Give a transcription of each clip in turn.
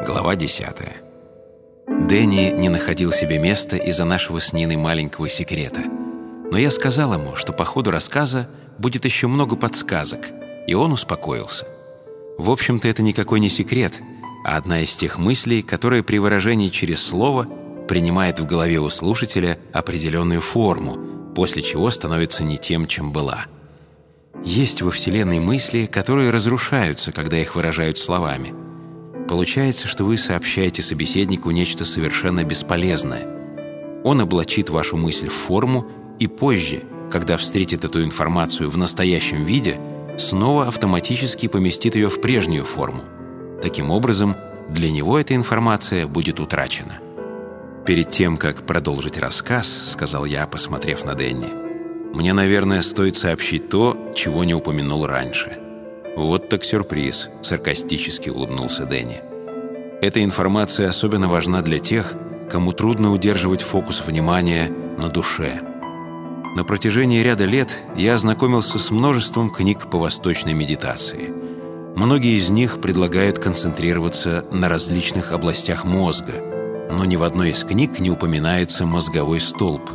Глава 10. Дэнни не находил себе места из-за нашего с Ниной маленького секрета. Но я сказал ему, что по ходу рассказа будет еще много подсказок, и он успокоился. В общем-то, это никакой не секрет, а одна из тех мыслей, которая при выражении через слово принимает в голове у слушателя определенную форму, после чего становится не тем, чем была. Есть во Вселенной мысли, которые разрушаются, когда их выражают словами – Получается, что вы сообщаете собеседнику нечто совершенно бесполезное. Он облачит вашу мысль в форму и позже, когда встретит эту информацию в настоящем виде, снова автоматически поместит ее в прежнюю форму. Таким образом, для него эта информация будет утрачена. «Перед тем, как продолжить рассказ», — сказал я, посмотрев на Дэнни, «мне, наверное, стоит сообщить то, чего не упомянул раньше». «Вот так сюрприз», — саркастически улыбнулся Дэнни. «Эта информация особенно важна для тех, кому трудно удерживать фокус внимания на душе». На протяжении ряда лет я ознакомился с множеством книг по восточной медитации. Многие из них предлагают концентрироваться на различных областях мозга, но ни в одной из книг не упоминается мозговой столб.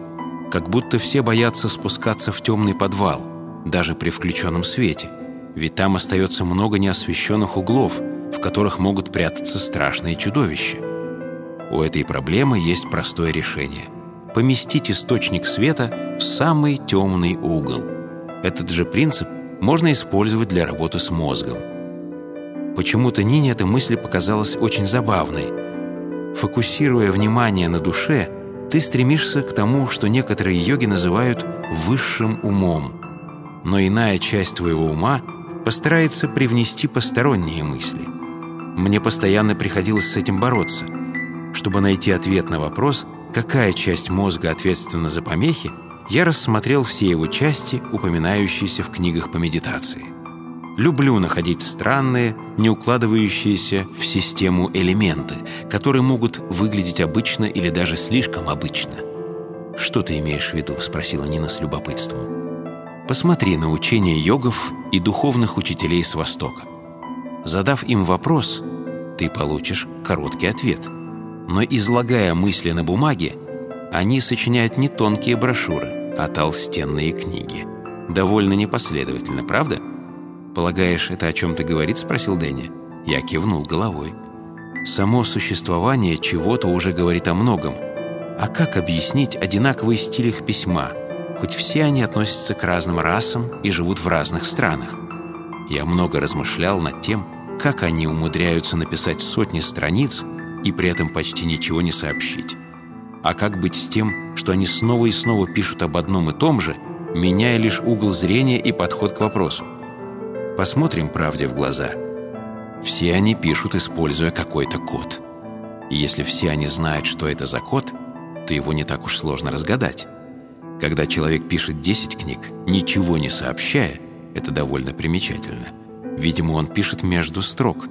Как будто все боятся спускаться в темный подвал, даже при включенном свете – ведь там остается много неосвещенных углов, в которых могут прятаться страшные чудовища. У этой проблемы есть простое решение. Поместить источник света в самый темный угол. Этот же принцип можно использовать для работы с мозгом. Почему-то Нине эта мысль показалась очень забавной. Фокусируя внимание на душе, ты стремишься к тому, что некоторые йоги называют «высшим умом». Но иная часть твоего ума – постарается привнести посторонние мысли. Мне постоянно приходилось с этим бороться. Чтобы найти ответ на вопрос, какая часть мозга ответственна за помехи, я рассмотрел все его части, упоминающиеся в книгах по медитации. Люблю находить странные, не укладывающиеся в систему элементы, которые могут выглядеть обычно или даже слишком обычно. «Что ты имеешь в виду?» – спросила Нина с любопытством. Посмотри на учения йогов и духовных учителей с Востока. Задав им вопрос, ты получишь короткий ответ. Но излагая мысли на бумаге, они сочиняют не тонкие брошюры, а толстенные книги. Довольно непоследовательно, правда? «Полагаешь, это о чем-то говорит?» – спросил Дэнни. Я кивнул головой. Само существование чего-то уже говорит о многом. А как объяснить одинаковый стиль их письма – хоть все они относятся к разным расам и живут в разных странах. Я много размышлял над тем, как они умудряются написать сотни страниц и при этом почти ничего не сообщить. А как быть с тем, что они снова и снова пишут об одном и том же, меняя лишь угол зрения и подход к вопросу? Посмотрим правде в глаза. Все они пишут, используя какой-то код. И если все они знают, что это за код, то его не так уж сложно разгадать. Когда человек пишет 10 книг, ничего не сообщая, это довольно примечательно. Видимо, он пишет между строк.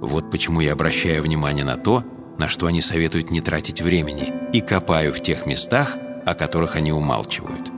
Вот почему я обращаю внимание на то, на что они советуют не тратить времени, и копаю в тех местах, о которых они умалчивают.